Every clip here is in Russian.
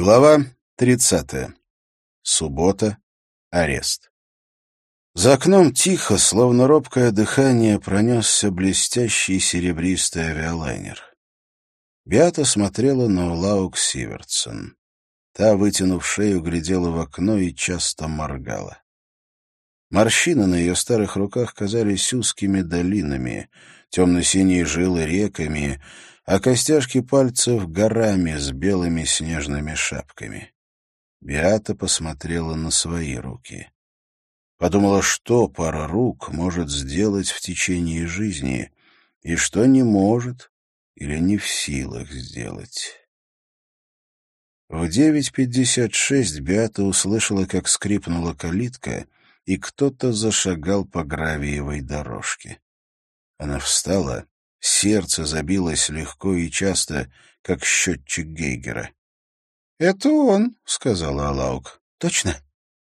Глава 30. Суббота. Арест. За окном тихо, словно робкое дыхание, пронесся блестящий серебристый авиалайнер. Беата смотрела на Лаук Сиверсон. Та, вытянув шею, глядела в окно и часто моргала. Морщины на ее старых руках казались узкими долинами, темно-синие жилы реками, а костяшки пальцев горами с белыми снежными шапками. Биата посмотрела на свои руки. Подумала, что пара рук может сделать в течение жизни, и что не может или не в силах сделать. В 9.56 Биата услышала, как скрипнула калитка, и кто-то зашагал по гравиевой дорожке. Она встала Сердце забилось легко и часто, как счетчик Гейгера. — Это он, — сказала Алаук. — Точно?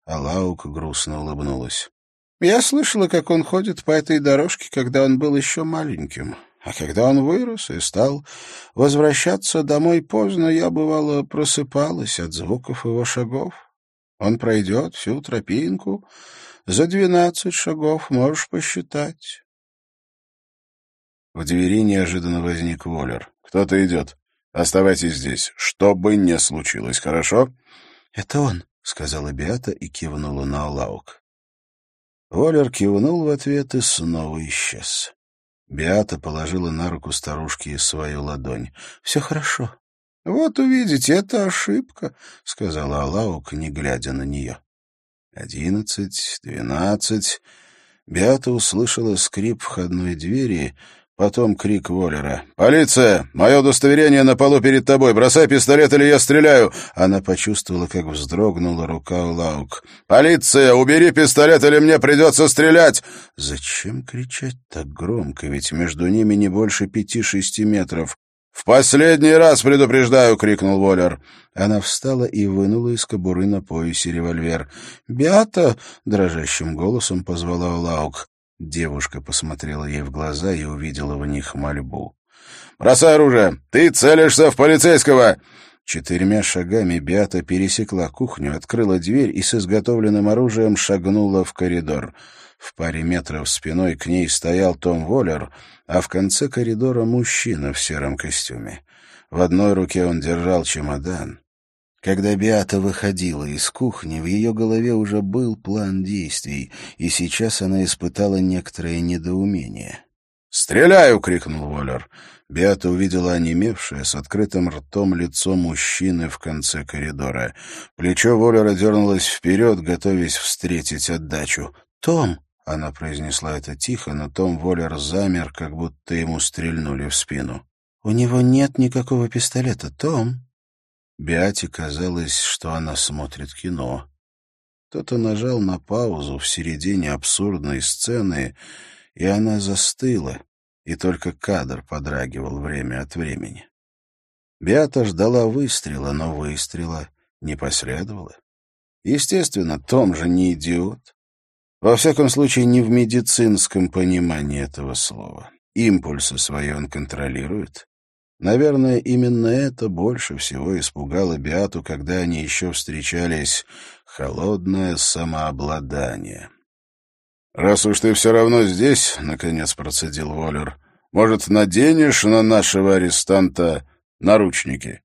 Алаук грустно улыбнулась. — Я слышала, как он ходит по этой дорожке, когда он был еще маленьким. А когда он вырос и стал возвращаться домой поздно, я, бывало, просыпалась от звуков его шагов. Он пройдет всю тропинку. За двенадцать шагов можешь посчитать. В двери неожиданно возник Воллер. «Кто-то идет. Оставайтесь здесь, что бы ни случилось, хорошо?» «Это он», — сказала Беата и кивнула на Алаук. Воллер кивнул в ответ и снова исчез. Беата положила на руку старушки свою ладонь. «Все хорошо». «Вот увидите, это ошибка», — сказала Алаук, не глядя на нее. Одиннадцать, двенадцать. Беата услышала скрип входной двери Потом крик Воллера. «Полиция! Мое удостоверение на полу перед тобой! Бросай пистолет, или я стреляю!» Она почувствовала, как вздрогнула рука Лаук. «Полиция! Убери пистолет, или мне придется стрелять!» Зачем кричать так громко, ведь между ними не больше пяти-шести метров. «В последний раз предупреждаю!» — крикнул Воллер. Она встала и вынула из кобуры на поясе револьвер. «Беата!» — дрожащим голосом позвала Лаук. Девушка посмотрела ей в глаза и увидела в них мольбу. «Бросай оружие! Ты целишься в полицейского!» Четырьмя шагами Беата пересекла кухню, открыла дверь и с изготовленным оружием шагнула в коридор. В паре метров спиной к ней стоял Том Воллер, а в конце коридора мужчина в сером костюме. В одной руке он держал чемодан, когда Биата выходила из кухни, в ее голове уже был план действий, и сейчас она испытала некоторое недоумение. «Стреляю!» — крикнул Воллер. Биата увидела онемевшее, с открытым ртом лицо мужчины в конце коридора. Плечо Воллера дернулось вперед, готовясь встретить отдачу. «Том!» — она произнесла это тихо, но Том Воллер замер, как будто ему стрельнули в спину. «У него нет никакого пистолета, Том!» Биате казалось, что она смотрит кино. Кто-то нажал на паузу в середине абсурдной сцены, и она застыла, и только кадр подрагивал время от времени. Биата ждала выстрела, но выстрела не последовало. Естественно, Том же не идиот. Во всяком случае, не в медицинском понимании этого слова. Импульсы свои он контролирует. Наверное, именно это больше всего испугало Биату, когда они еще встречались. Холодное самообладание. «Раз уж ты все равно здесь, — наконец процедил Воллер, — может, наденешь на нашего арестанта наручники?»